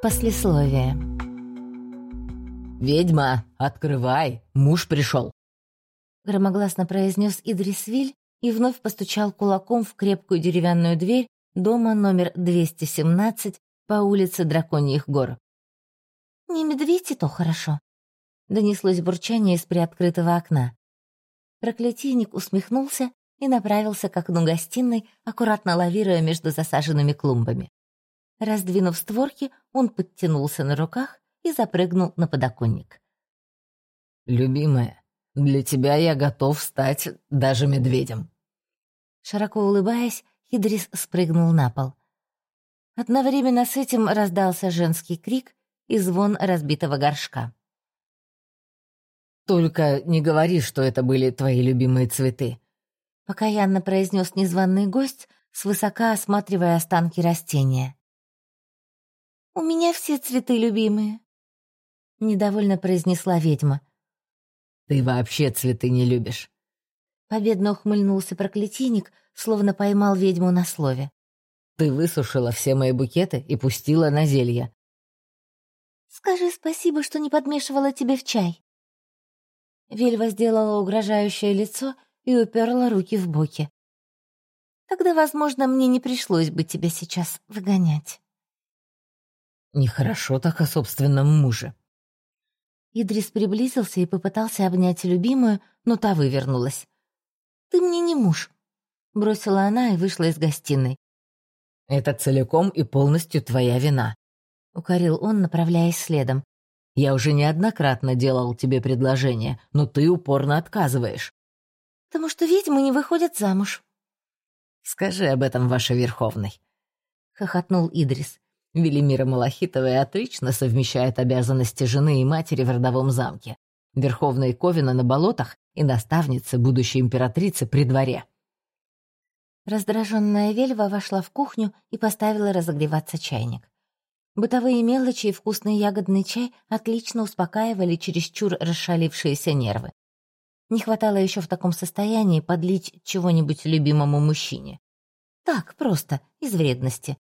Послесловие. «Ведьма, открывай! Муж пришел!» Громогласно произнес Идрисвиль и вновь постучал кулаком в крепкую деревянную дверь дома номер 217 по улице Драконьих гор. «Не медведь, и то хорошо», — донеслось бурчание из приоткрытого окна. Проклятийник усмехнулся и направился к окну гостиной, аккуратно лавируя между засаженными клумбами. Раздвинув створки, он подтянулся на руках и запрыгнул на подоконник. «Любимая, для тебя я готов стать даже медведем». Широко улыбаясь, Хидрис спрыгнул на пол. Одновременно с этим раздался женский крик и звон разбитого горшка. «Только не говори, что это были твои любимые цветы», — покаянно произнес незваный гость, свысока осматривая останки растения. «У меня все цветы любимые», — недовольно произнесла ведьма. «Ты вообще цветы не любишь». Победно ухмыльнулся проклятийник, словно поймал ведьму на слове. «Ты высушила все мои букеты и пустила на зелье». «Скажи спасибо, что не подмешивала тебе в чай». Вельва сделала угрожающее лицо и уперла руки в боки. «Тогда, возможно, мне не пришлось бы тебя сейчас выгонять». Нехорошо так о собственном муже. Идрис приблизился и попытался обнять любимую, но та вывернулась. «Ты мне не муж», — бросила она и вышла из гостиной. «Это целиком и полностью твоя вина», — укорил он, направляясь следом. «Я уже неоднократно делал тебе предложение, но ты упорно отказываешь». «Потому что ведьмы не выходят замуж». «Скажи об этом, ваша Верховной», — хохотнул Идрис. Велимира Малахитовая отлично совмещает обязанности жены и матери в родовом замке, верховной Ковина на болотах и наставницы будущей императрицы при дворе. Раздраженная Вельва вошла в кухню и поставила разогреваться чайник. Бытовые мелочи и вкусный ягодный чай отлично успокаивали чересчур расшалившиеся нервы. Не хватало еще в таком состоянии подлить чего-нибудь любимому мужчине. Так, просто, из вредности,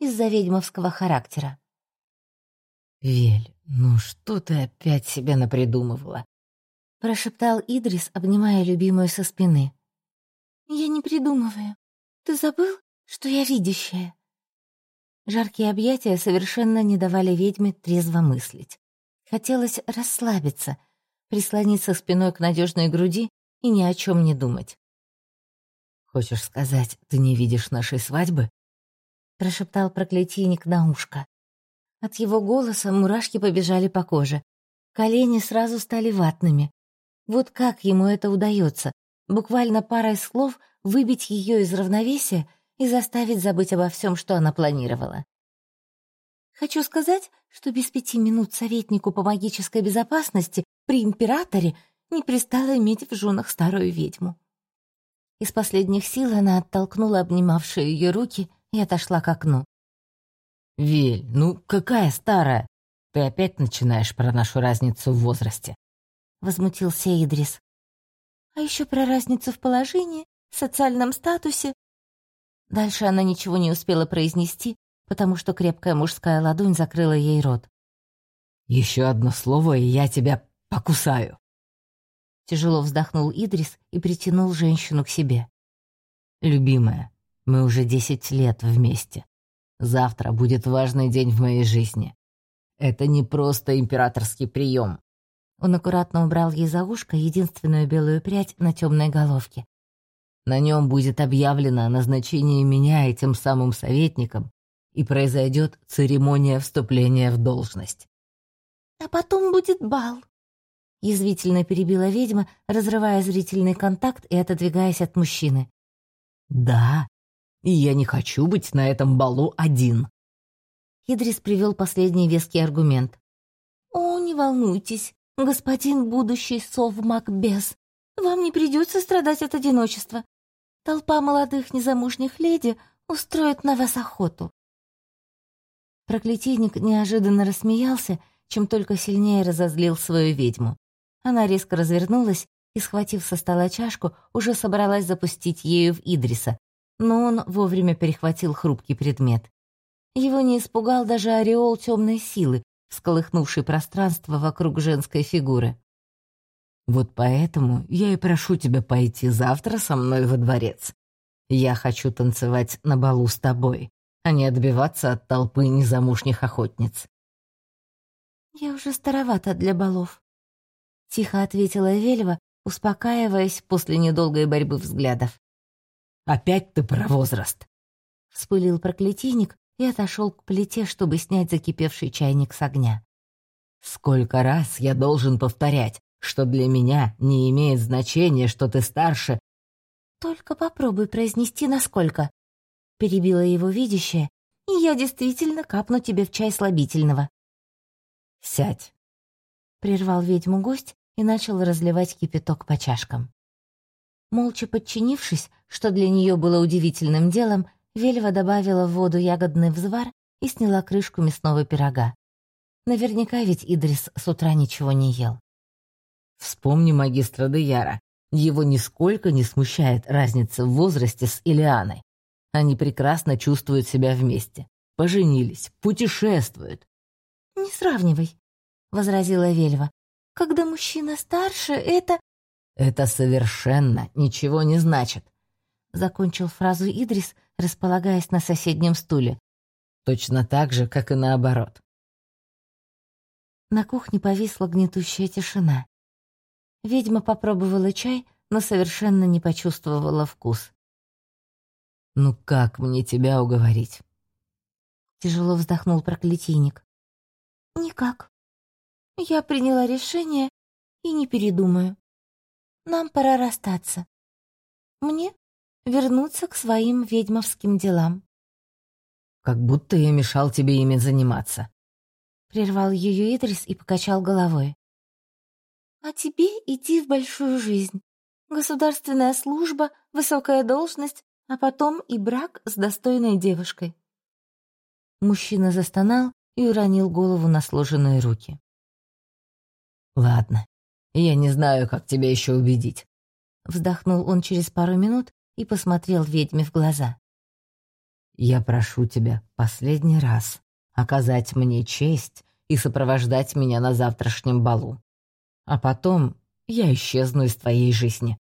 из-за ведьмовского характера. «Вель, ну что ты опять себе напридумывала?» прошептал Идрис, обнимая любимую со спины. «Я не придумываю. Ты забыл, что я видящая?» Жаркие объятия совершенно не давали ведьме трезво мыслить. Хотелось расслабиться, прислониться спиной к надежной груди и ни о чем не думать. «Хочешь сказать, ты не видишь нашей свадьбы?» Прошептал проклятийник на ушко. От его голоса мурашки побежали по коже. Колени сразу стали ватными. Вот как ему это удается? Буквально парой слов выбить ее из равновесия и заставить забыть обо всем, что она планировала. Хочу сказать, что без пяти минут советнику по магической безопасности при императоре не пристало иметь в женах старую ведьму. Из последних сил она оттолкнула обнимавшие ее руки и отошла к окну. «Вель, ну какая старая? Ты опять начинаешь про нашу разницу в возрасте», — возмутился Идрис. «А еще про разницу в положении, социальном статусе». Дальше она ничего не успела произнести, потому что крепкая мужская ладонь закрыла ей рот. «Еще одно слово, и я тебя покусаю». Тяжело вздохнул Идрис и притянул женщину к себе. «Любимая, мы уже десять лет вместе. Завтра будет важный день в моей жизни. Это не просто императорский прием. Он аккуратно убрал ей за ушко единственную белую прядь на темной головке. На нем будет объявлено назначение меня этим самым советником, и произойдет церемония вступления в должность. «А потом будет бал», — язвительно перебила ведьма, разрывая зрительный контакт и отодвигаясь от мужчины. «Да, и я не хочу быть на этом балу один». Идрис привел последний веский аргумент. «О, не волнуйтесь, господин будущий сов Макбес. Вам не придется страдать от одиночества. Толпа молодых незамужних леди устроит на вас охоту». Проклятийник неожиданно рассмеялся, чем только сильнее разозлил свою ведьму. Она резко развернулась и, схватив со стола чашку, уже собралась запустить ею в Идриса, но он вовремя перехватил хрупкий предмет. Его не испугал даже ореол темной силы, всколыхнувший пространство вокруг женской фигуры. «Вот поэтому я и прошу тебя пойти завтра со мной во дворец. Я хочу танцевать на балу с тобой, а не отбиваться от толпы незамужних охотниц». «Я уже старовата для балов», — тихо ответила Вельва, успокаиваясь после недолгой борьбы взглядов. «Опять ты про возраст!» — вспылил проклятийник и отошел к плите, чтобы снять закипевший чайник с огня. «Сколько раз я должен повторять, что для меня не имеет значения, что ты старше...» «Только попробуй произнести насколько», — перебила его видящее, «и я действительно капну тебе в чай слабительного». «Сядь», — прервал ведьму гость и начал разливать кипяток по чашкам. Молча подчинившись, что для нее было удивительным делом, Вельва добавила в воду ягодный взвар и сняла крышку мясного пирога. Наверняка ведь Идрис с утра ничего не ел. Вспомни магистра Деяра. Его нисколько не смущает разница в возрасте с Илианой. Они прекрасно чувствуют себя вместе. Поженились, путешествуют. «Не сравнивай», — возразила Вельва. «Когда мужчина старше, это...» «Это совершенно ничего не значит», — закончил фразу Идрис, располагаясь на соседнем стуле. «Точно так же, как и наоборот». На кухне повисла гнетущая тишина. Ведьма попробовала чай, но совершенно не почувствовала вкус. «Ну как мне тебя уговорить?» Тяжело вздохнул проклятийник. «Никак. Я приняла решение и не передумаю. Нам пора расстаться. Мне вернуться к своим ведьмовским делам. «Как будто я мешал тебе ими заниматься», — прервал ее Идрис и покачал головой. «А тебе идти в большую жизнь. Государственная служба, высокая должность, а потом и брак с достойной девушкой». Мужчина застонал и уронил голову на сложенные руки. «Ладно, я не знаю, как тебя еще убедить». Вздохнул он через пару минут и посмотрел ведьме в глаза. «Я прошу тебя последний раз оказать мне честь и сопровождать меня на завтрашнем балу. А потом я исчезну из твоей жизни».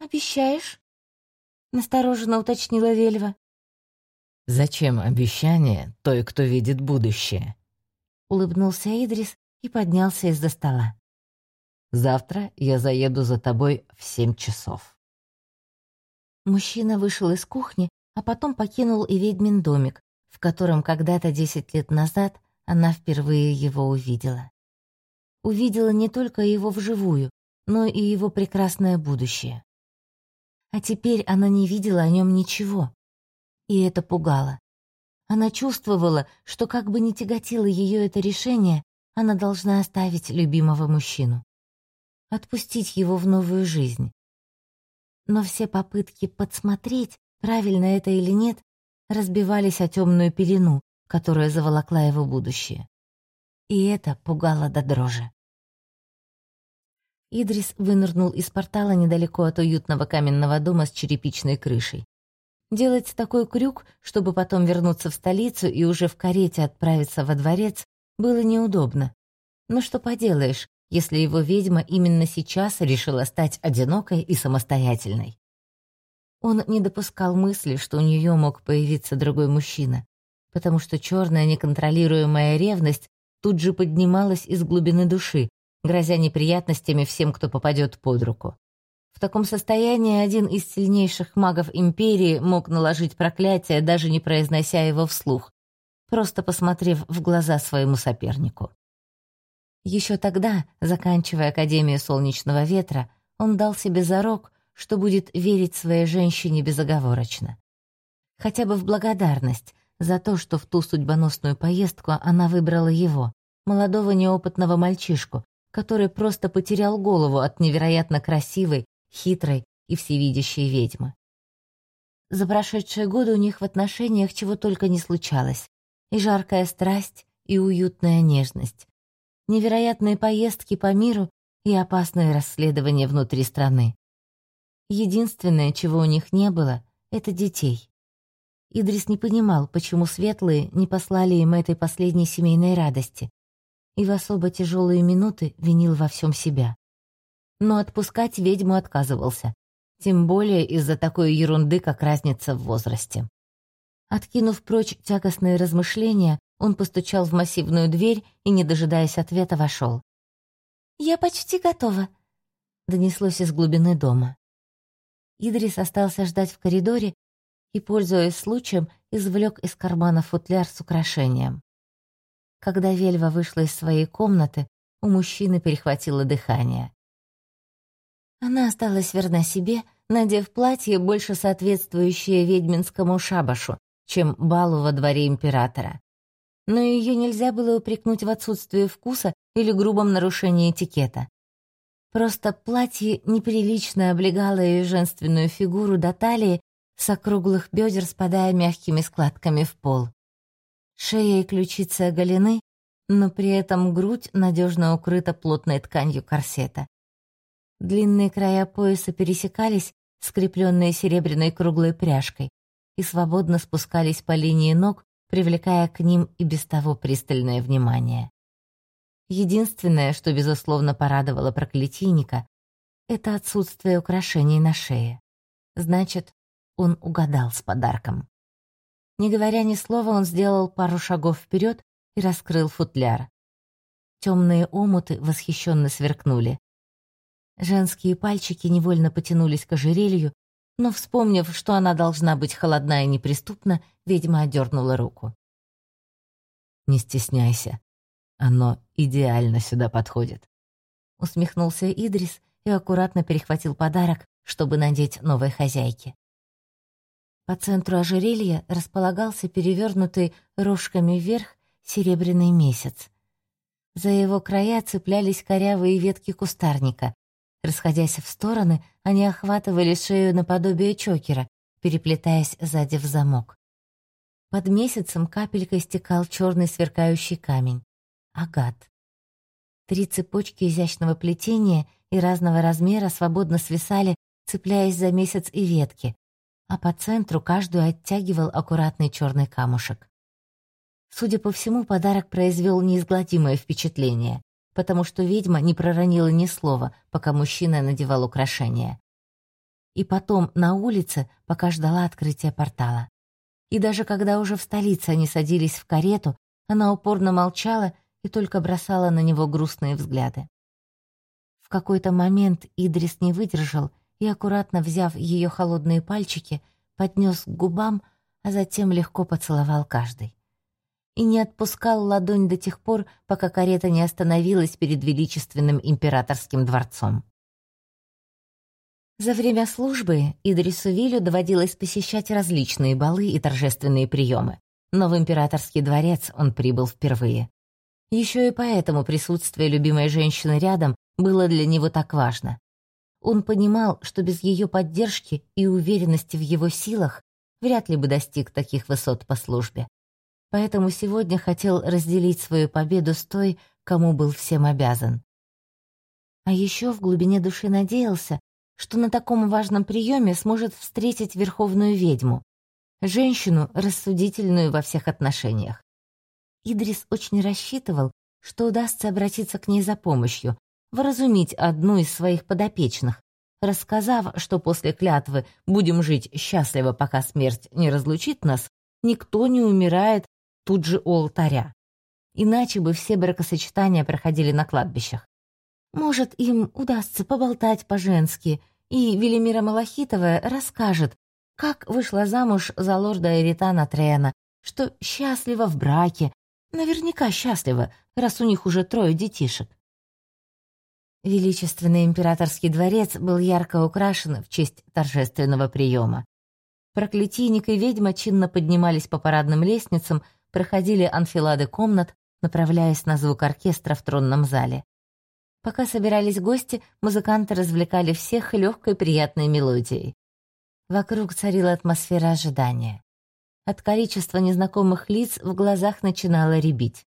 «Обещаешь?» — настороженно уточнила Вельва. «Зачем обещание той, кто видит будущее?» Улыбнулся Идрис и поднялся из-за стола. «Завтра я заеду за тобой в семь часов». Мужчина вышел из кухни, а потом покинул и ведьмин домик, в котором когда-то десять лет назад она впервые его увидела. Увидела не только его вживую, но и его прекрасное будущее. А теперь она не видела о нем ничего, и это пугало. Она чувствовала, что как бы ни тяготило ее это решение, она должна оставить любимого мужчину. Отпустить его в новую жизнь, но все попытки подсмотреть, правильно это или нет, разбивались о темную пелену, которая заволокла его будущее. И это пугало до дрожи. Идрис вынырнул из портала недалеко от уютного каменного дома с черепичной крышей. Делать такой крюк, чтобы потом вернуться в столицу и уже в карете отправиться во дворец, было неудобно. Но что поделаешь, если его ведьма именно сейчас решила стать одинокой и самостоятельной. Он не допускал мысли, что у нее мог появиться другой мужчина, потому что черная неконтролируемая ревность тут же поднималась из глубины души, грозя неприятностями всем, кто попадет под руку. В таком состоянии один из сильнейших магов Империи мог наложить проклятие, даже не произнося его вслух, просто посмотрев в глаза своему сопернику. Еще тогда, заканчивая Академию Солнечного Ветра, он дал себе зарок, что будет верить своей женщине безоговорочно. Хотя бы в благодарность за то, что в ту судьбоносную поездку она выбрала его, молодого неопытного мальчишку, который просто потерял голову от невероятно красивой, хитрой и всевидящей ведьмы. За прошедшие годы у них в отношениях чего только не случалось. И жаркая страсть, и уютная нежность, невероятные поездки по миру и опасные расследования внутри страны. Единственное, чего у них не было, это детей. Идрис не понимал, почему светлые не послали им этой последней семейной радости, и в особо тяжелые минуты винил во всем себя. Но отпускать ведьму отказывался, тем более из-за такой ерунды, как разница в возрасте. Откинув прочь тягостные размышления, он постучал в массивную дверь и, не дожидаясь ответа, вошел. «Я почти готова», — донеслось из глубины дома. Идрис остался ждать в коридоре и, пользуясь случаем, извлек из кармана футляр с украшением. Когда Вельва вышла из своей комнаты, у мужчины перехватило дыхание. Она осталась верна себе, надев платье, больше соответствующее ведьминскому шабашу, чем балу во дворе императора. Но ее нельзя было упрекнуть в отсутствии вкуса или грубом нарушении этикета. Просто платье неприлично облегало ее женственную фигуру до талии, с округлых бедер спадая мягкими складками в пол. Шея и ключицы оголены, но при этом грудь надежно укрыта плотной тканью корсета. Длинные края пояса пересекались, скрепленные серебряной круглой пряжкой, и свободно спускались по линии ног, привлекая к ним и без того пристальное внимание. Единственное, что, безусловно, порадовало проклятийника, это отсутствие украшений на шее. Значит, он угадал с подарком. Не говоря ни слова, он сделал пару шагов вперед и раскрыл футляр. Темные омуты восхищенно сверкнули. Женские пальчики невольно потянулись к ожерелью, но, вспомнив, что она должна быть холодна и неприступна, ведьма отдернула руку. «Не стесняйся. Оно идеально сюда подходит», — усмехнулся Идрис и аккуратно перехватил подарок, чтобы надеть новой хозяйке. По центру ожерелья располагался перевернутый рожками вверх серебряный месяц. За его края цеплялись корявые ветки кустарника. Расходясь в стороны, они охватывали шею наподобие чокера, переплетаясь сзади в замок. Под месяцем капелькой стекал черный сверкающий камень. Агат. Три цепочки изящного плетения и разного размера свободно свисали, цепляясь за месяц и ветки, а по центру каждую оттягивал аккуратный черный камушек. Судя по всему, подарок произвел неизгладимое впечатление, потому что ведьма не проронила ни слова, пока мужчина надевал украшения. И потом на улице, пока ждала открытия портала. И даже когда уже в столице они садились в карету, она упорно молчала и только бросала на него грустные взгляды. В какой-то момент Идрис не выдержал и, аккуратно взяв ее холодные пальчики, поднес к губам, а затем легко поцеловал каждый. И не отпускал ладонь до тех пор, пока карета не остановилась перед величественным императорским дворцом. За время службы Идрису Вилю доводилось посещать различные балы и торжественные приемы, но в императорский дворец он прибыл впервые. Еще и поэтому присутствие любимой женщины рядом было для него так важно. Он понимал, что без ее поддержки и уверенности в его силах вряд ли бы достиг таких высот по службе. Поэтому сегодня хотел разделить свою победу с той, кому был всем обязан. А еще в глубине души надеялся, что на таком важном приеме сможет встретить верховную ведьму, женщину, рассудительную во всех отношениях. Идрис очень рассчитывал, что удастся обратиться к ней за помощью, вразумить одну из своих подопечных, рассказав, что после клятвы «будем жить счастливо, пока смерть не разлучит нас», никто не умирает тут же у алтаря. Иначе бы все бракосочетания проходили на кладбищах. Может, им удастся поболтать по-женски, и Велимира Малахитова расскажет, как вышла замуж за лорда Эритана Трена, что счастлива в браке, наверняка счастлива, раз у них уже трое детишек. Величественный императорский дворец был ярко украшен в честь торжественного приема. Проклятийник и ведьма чинно поднимались по парадным лестницам, проходили анфилады комнат, направляясь на звук оркестра в тронном зале. Пока собирались гости, музыканты развлекали всех легкой приятной мелодией. Вокруг царила атмосфера ожидания. От количества незнакомых лиц в глазах начинало рябить.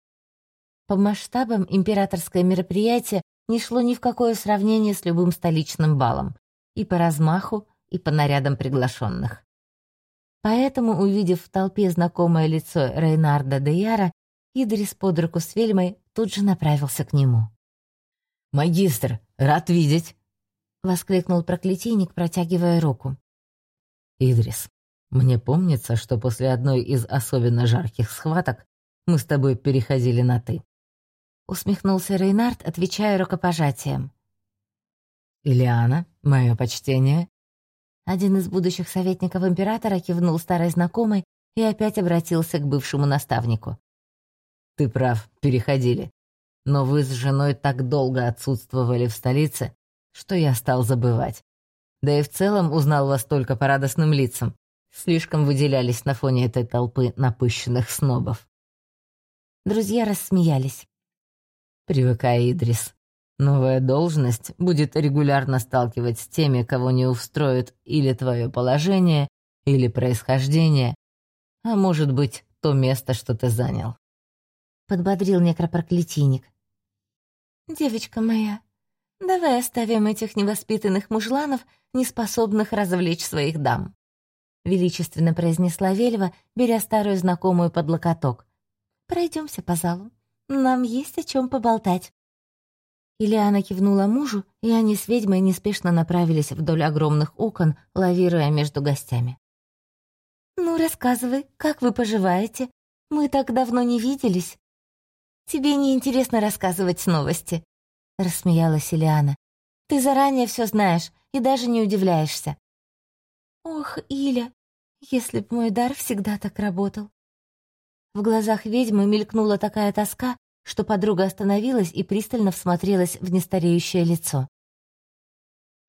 По масштабам императорское мероприятие не шло ни в какое сравнение с любым столичным балом, и по размаху, и по нарядам приглашенных. Поэтому, увидев в толпе знакомое лицо Рейнарда де Яра, Идрис под руку с Вельмой тут же направился к нему. «Магистр, рад видеть!» — воскликнул проклятийник, протягивая руку. «Идрис, мне помнится, что после одной из особенно жарких схваток мы с тобой переходили на «ты». Усмехнулся Рейнард, отвечая рукопожатием. «Ильяна, мое почтение». Один из будущих советников императора кивнул старой знакомой и опять обратился к бывшему наставнику. «Ты прав, переходили. Но вы с женой так долго отсутствовали в столице, что я стал забывать. Да и в целом узнал вас только по радостным лицам. Слишком выделялись на фоне этой толпы напыщенных снобов. Друзья рассмеялись. «Привыкай, Идрис. Новая должность будет регулярно сталкивать с теми, кого не устроит или твое положение, или происхождение, а может быть, то место, что ты занял. Подбодрил некропроклятийник. «Девочка моя, давай оставим этих невоспитанных мужланов, неспособных развлечь своих дам», величественно произнесла Вельва, беря старую знакомую под локоток. «Пройдемся по залу. Нам есть о чем поболтать». Ильяна кивнула мужу, и они с ведьмой неспешно направились вдоль огромных окон, лавируя между гостями. «Ну, рассказывай, как вы поживаете? Мы так давно не виделись». «Тебе не интересно рассказывать новости», — рассмеялась Ильяна. «Ты заранее все знаешь и даже не удивляешься». «Ох, Иля, если б мой дар всегда так работал». В глазах ведьмы мелькнула такая тоска, что подруга остановилась и пристально всмотрелась в нестареющее лицо.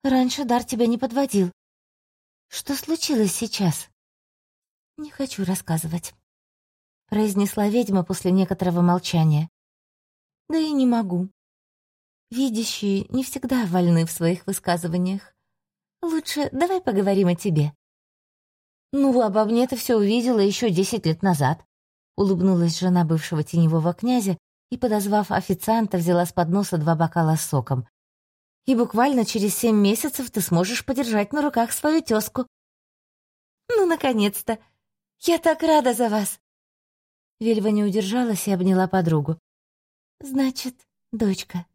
«Раньше дар тебя не подводил. Что случилось сейчас?» «Не хочу рассказывать», — произнесла ведьма после некоторого молчания. «Да и не могу. Видящие не всегда вольны в своих высказываниях. Лучше давай поговорим о тебе». «Ну, обо мне ты все увидела еще десять лет назад», — улыбнулась жена бывшего теневого князя и, подозвав официанта, взяла с подноса два бокала с соком. «И буквально через семь месяцев ты сможешь подержать на руках свою тезку». «Ну, наконец-то! Я так рада за вас!» Вельва не удержалась и обняла подругу. «Значит, дочка,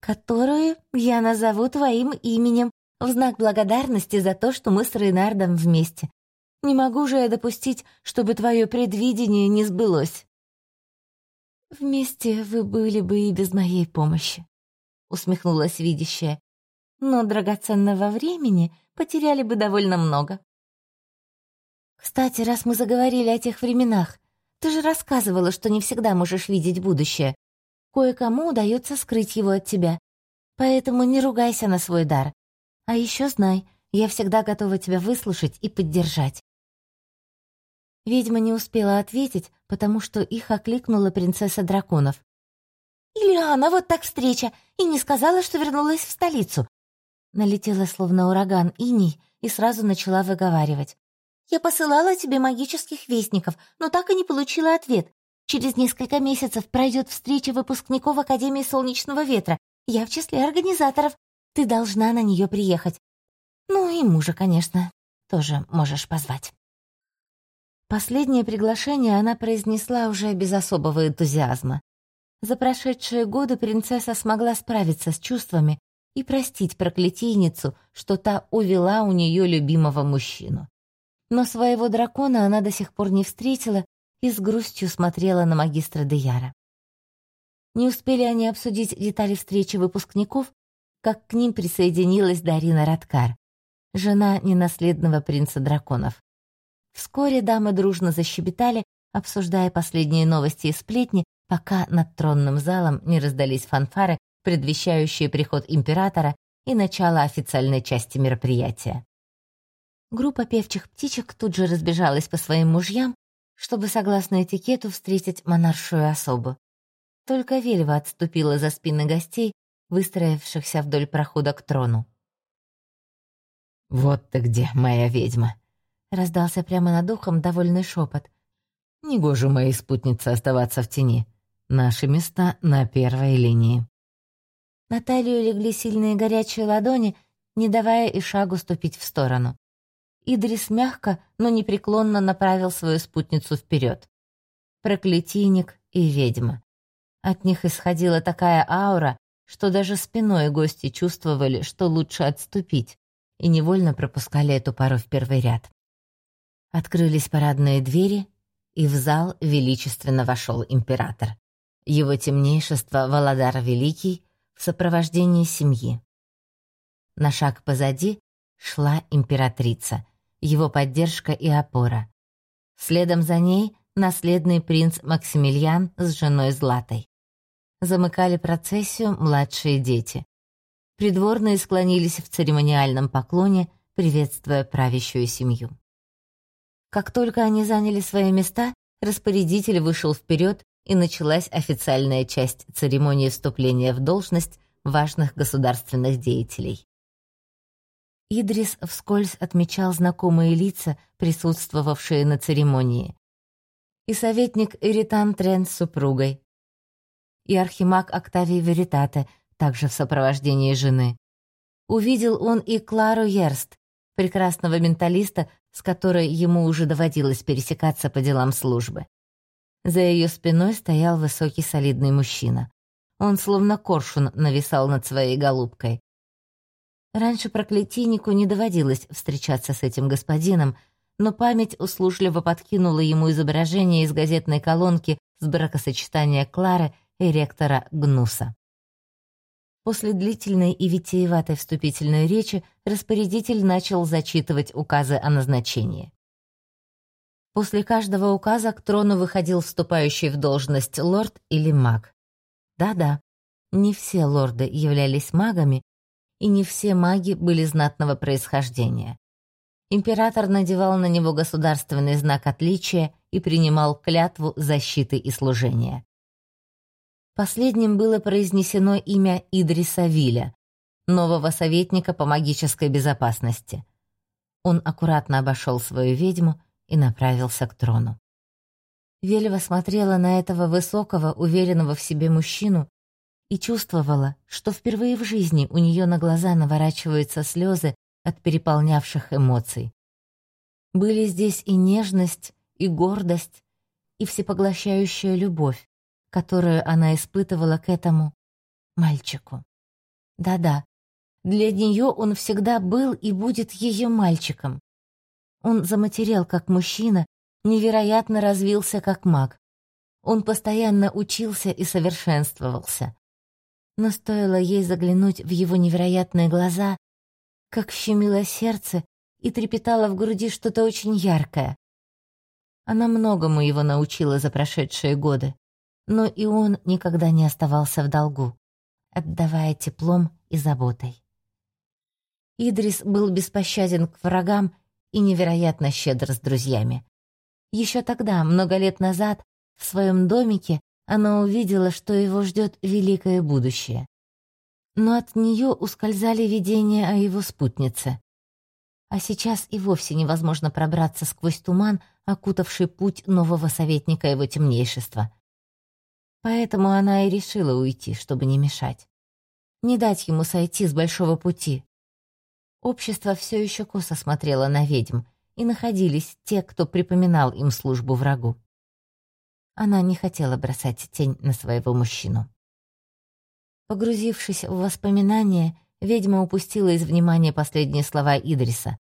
которую я назову твоим именем в знак благодарности за то, что мы с Рейнардом вместе. Не могу же я допустить, чтобы твое предвидение не сбылось». «Вместе вы были бы и без моей помощи», — усмехнулась видящая. «Но драгоценного времени потеряли бы довольно много». «Кстати, раз мы заговорили о тех временах, ты же рассказывала, что не всегда можешь видеть будущее. Кое-кому удается скрыть его от тебя. Поэтому не ругайся на свой дар. А еще знай, я всегда готова тебя выслушать и поддержать. Ведьма не успела ответить, потому что их окликнула принцесса драконов. «Ильяна, вот так встреча! И не сказала, что вернулась в столицу!» Налетела словно ураган иней и сразу начала выговаривать. «Я посылала тебе магических вестников, но так и не получила ответ. Через несколько месяцев пройдет встреча выпускников Академии Солнечного Ветра. Я в числе организаторов. Ты должна на нее приехать. Ну и мужа, конечно, тоже можешь позвать». Последнее приглашение она произнесла уже без особого энтузиазма. За прошедшие годы принцесса смогла справиться с чувствами и простить проклятийницу, что та увела у нее любимого мужчину. Но своего дракона она до сих пор не встретила и с грустью смотрела на магистра Деяра. Не успели они обсудить детали встречи выпускников, как к ним присоединилась Дарина Радкар, жена ненаследного принца драконов. Вскоре дамы дружно защебетали, обсуждая последние новости и сплетни, пока над тронным залом не раздались фанфары, предвещающие приход императора и начало официальной части мероприятия. Группа певчих птичек тут же разбежалась по своим мужьям, чтобы, согласно этикету, встретить монаршую особу. Только Вельва отступила за спины гостей, выстроившихся вдоль прохода к трону. «Вот ты где, моя ведьма!» Раздался прямо над ухом довольный шепот. «Негоже моей спутнице оставаться в тени. Наши места на первой линии». На талию легли сильные горячие ладони, не давая и шагу ступить в сторону. Идрис мягко, но непреклонно направил свою спутницу вперед. Проклятийник и ведьма. От них исходила такая аура, что даже спиной гости чувствовали, что лучше отступить, и невольно пропускали эту пару в первый ряд. Открылись парадные двери, и в зал величественно вошел император. Его темнейшество Володар Великий в сопровождении семьи. На шаг позади шла императрица, его поддержка и опора. Следом за ней наследный принц Максимилиан с женой Златой. Замыкали процессию младшие дети. Придворные склонились в церемониальном поклоне, приветствуя правящую семью. Как только они заняли свои места, распорядитель вышел вперед, и началась официальная часть церемонии вступления в должность важных государственных деятелей. Идрис вскользь отмечал знакомые лица, присутствовавшие на церемонии. И советник Эритан Трен с супругой, и архимаг Октавий Веритате, также в сопровождении жены. Увидел он и Клару Ерст, прекрасного менталиста, с которой ему уже доводилось пересекаться по делам службы. За ее спиной стоял высокий солидный мужчина. Он словно коршун нависал над своей голубкой. Раньше проклятийнику не доводилось встречаться с этим господином, но память услужливо подкинула ему изображение из газетной колонки с бракосочетания Клары и ректора Гнуса. После длительной и витиеватой вступительной речи распорядитель начал зачитывать указы о назначении. После каждого указа к трону выходил вступающий в должность лорд или маг. Да-да, не все лорды являлись магами, и не все маги были знатного происхождения. Император надевал на него государственный знак отличия и принимал клятву защиты и служения. Последним было произнесено имя Идриса Виля, нового советника по магической безопасности. Он аккуратно обошел свою ведьму и направился к трону. Вельва смотрела на этого высокого, уверенного в себе мужчину и чувствовала, что впервые в жизни у нее на глаза наворачиваются слезы от переполнявших эмоций. Были здесь и нежность, и гордость, и всепоглощающая любовь, которую она испытывала к этому мальчику. Да-да, для нее он всегда был и будет ее мальчиком. Он заматерел как мужчина, невероятно развился как маг. Он постоянно учился и совершенствовался. Но стоило ей заглянуть в его невероятные глаза, как щемило сердце и трепетало в груди что-то очень яркое. Она многому его научила за прошедшие годы но и он никогда не оставался в долгу, отдавая теплом и заботой. Идрис был беспощаден к врагам и невероятно щедр с друзьями. Еще тогда, много лет назад, в своем домике она увидела, что его ждет великое будущее. Но от нее ускользали видения о его спутнице. А сейчас и вовсе невозможно пробраться сквозь туман, окутавший путь нового советника его темнейшества — Поэтому она и решила уйти, чтобы не мешать. Не дать ему сойти с большого пути. Общество все еще косо смотрело на ведьм, и находились те, кто припоминал им службу врагу. Она не хотела бросать тень на своего мужчину. Погрузившись в воспоминания, ведьма упустила из внимания последние слова Идриса.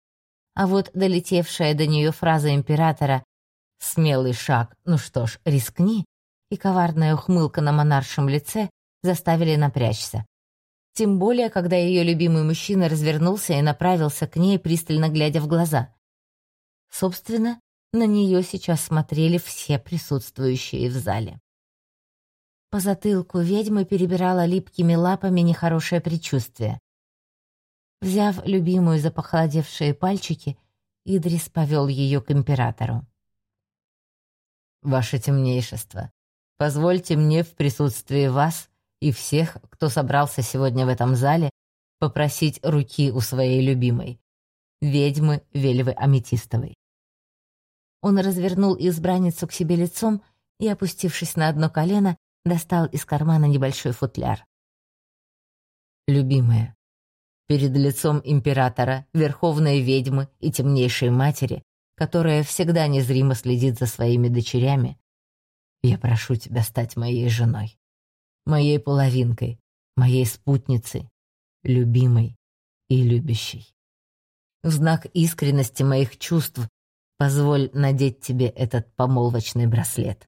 А вот долетевшая до нее фраза императора «Смелый шаг, ну что ж, рискни», и коварная ухмылка на монаршем лице заставили напрячься. Тем более, когда ее любимый мужчина развернулся и направился к ней, пристально глядя в глаза. Собственно, на нее сейчас смотрели все присутствующие в зале. По затылку ведьмы перебирала липкими лапами нехорошее предчувствие. Взяв любимую за похолодевшие пальчики, Идрис повел ее к императору. «Ваше темнейшество, Позвольте мне в присутствии вас и всех, кто собрался сегодня в этом зале, попросить руки у своей любимой, ведьмы Вельвы Аметистовой. Он развернул избранницу к себе лицом и, опустившись на одно колено, достал из кармана небольшой футляр. «Любимая, Перед лицом императора, верховной ведьмы и темнейшей матери, которая всегда незримо следит за своими дочерями, я прошу тебя стать моей женой, моей половинкой, моей спутницей, любимой и любящей. В знак искренности моих чувств позволь надеть тебе этот помолвочный браслет.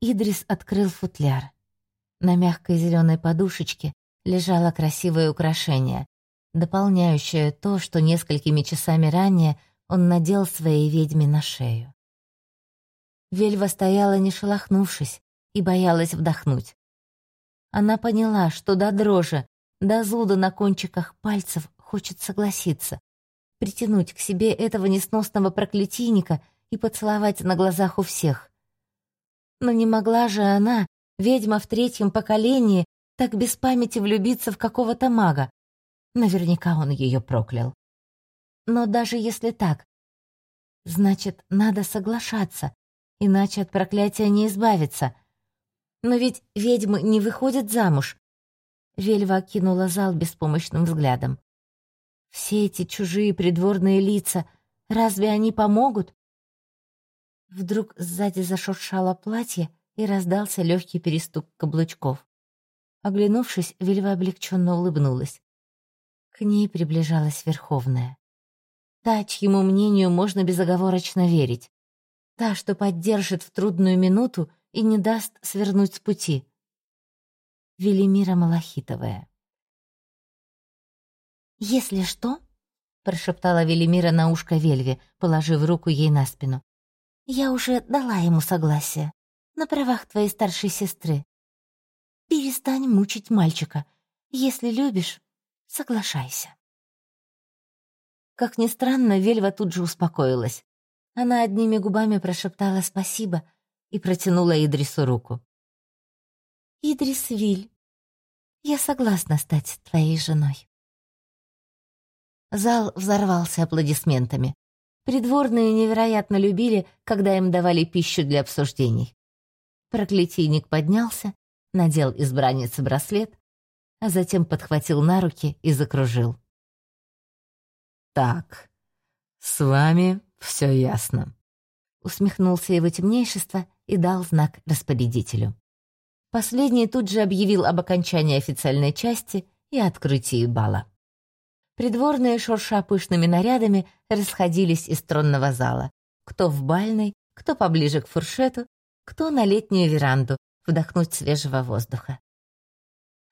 Идрис открыл футляр. На мягкой зеленой подушечке лежало красивое украшение, дополняющее то, что несколькими часами ранее он надел своей ведьме на шею. Вельва стояла, не шелохнувшись, и боялась вдохнуть. Она поняла, что до дрожи, до зуда на кончиках пальцев хочет согласиться, притянуть к себе этого несносного проклятийника и поцеловать на глазах у всех. Но не могла же она, ведьма в третьем поколении, так без памяти влюбиться в какого-то мага. Наверняка он ее проклял. Но даже если так, значит, надо соглашаться, иначе от проклятия не избавиться. Но ведь ведьмы не выходят замуж. Вельва окинула зал беспомощным взглядом. Все эти чужие придворные лица, разве они помогут? Вдруг сзади зашуршало платье и раздался легкий перестук каблучков. Оглянувшись, Вельва облегченно улыбнулась. К ней приближалась Верховная. Та, чьему мнению можно безоговорочно верить. Та, что поддержит в трудную минуту и не даст свернуть с пути. Велимира Малахитовая. «Если что», — прошептала Велимира на ушко Вельве, положив руку ей на спину, «я уже дала ему согласие, на правах твоей старшей сестры. Перестань мучить мальчика. Если любишь, соглашайся». Как ни странно, Вельва тут же успокоилась. Она одними губами прошептала «спасибо» и протянула Идрису руку. «Идрис Виль, я согласна стать твоей женой». Зал взорвался аплодисментами. Придворные невероятно любили, когда им давали пищу для обсуждений. Проклятийник поднялся, надел избраннице браслет, а затем подхватил на руки и закружил. «Так, с вами все ясно», — усмехнулся его темнейшество и дал знак распорядителю. Последний тут же объявил об окончании официальной части и открытии бала. Придворные, шурша пышными нарядами, расходились из тронного зала. Кто в бальной, кто поближе к фуршету, кто на летнюю веранду, вдохнуть свежего воздуха.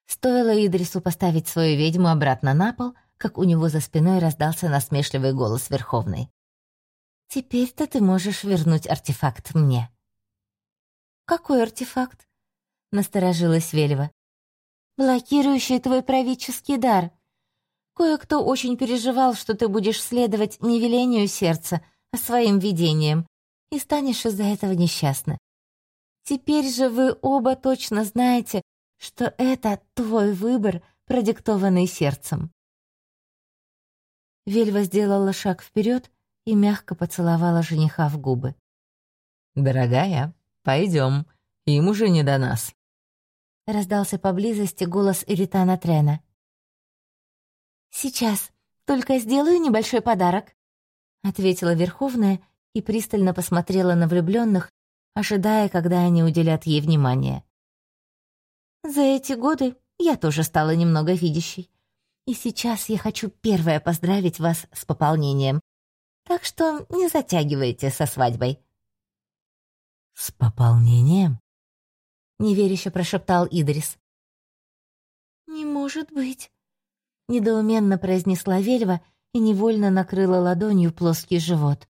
Стоило Идрису поставить свою ведьму обратно на пол, как у него за спиной раздался насмешливый голос Верховной. «Теперь-то ты можешь вернуть артефакт мне». «Какой артефакт?» — насторожилась Вельва. «Блокирующий твой правительский дар», Кое-кто очень переживал, что ты будешь следовать не велению сердца, а своим видениям, и станешь из-за этого несчастна. Теперь же вы оба точно знаете, что это твой выбор, продиктованный сердцем. Вельва сделала шаг вперед и мягко поцеловала жениха в губы. «Дорогая, пойдем, им уже не до нас», — раздался поблизости голос Иритана Трена. «Сейчас, только сделаю небольшой подарок», — ответила Верховная и пристально посмотрела на влюбленных, ожидая, когда они уделят ей внимание. «За эти годы я тоже стала немного видящей, и сейчас я хочу первая поздравить вас с пополнением, так что не затягивайте со свадьбой». «С пополнением?» — неверяще прошептал Идрис. «Не может быть», недоуменно произнесла Вельва и невольно накрыла ладонью плоский живот.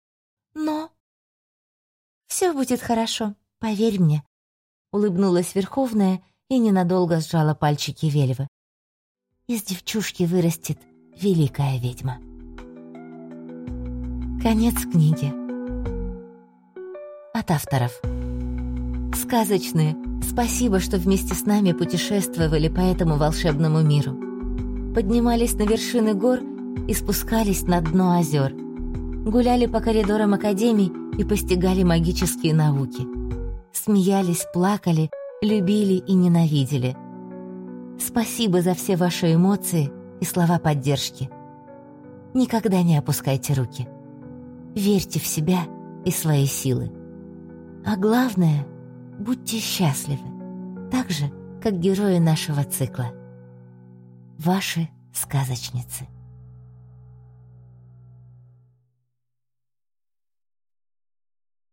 Но все будет хорошо, поверь мне, улыбнулась Верховная и ненадолго сжала пальчики Вельвы. Из девчушки вырастет великая ведьма. Конец книги. От авторов. Сказочные. Спасибо, что вместе с нами путешествовали по этому волшебному миру поднимались на вершины гор и спускались на дно озер. Гуляли по коридорам академий и постигали магические науки. Смеялись, плакали, любили и ненавидели. Спасибо за все ваши эмоции и слова поддержки. Никогда не опускайте руки. Верьте в себя и свои силы. А главное, будьте счастливы, так же, как герои нашего цикла. Ваши сказочницы.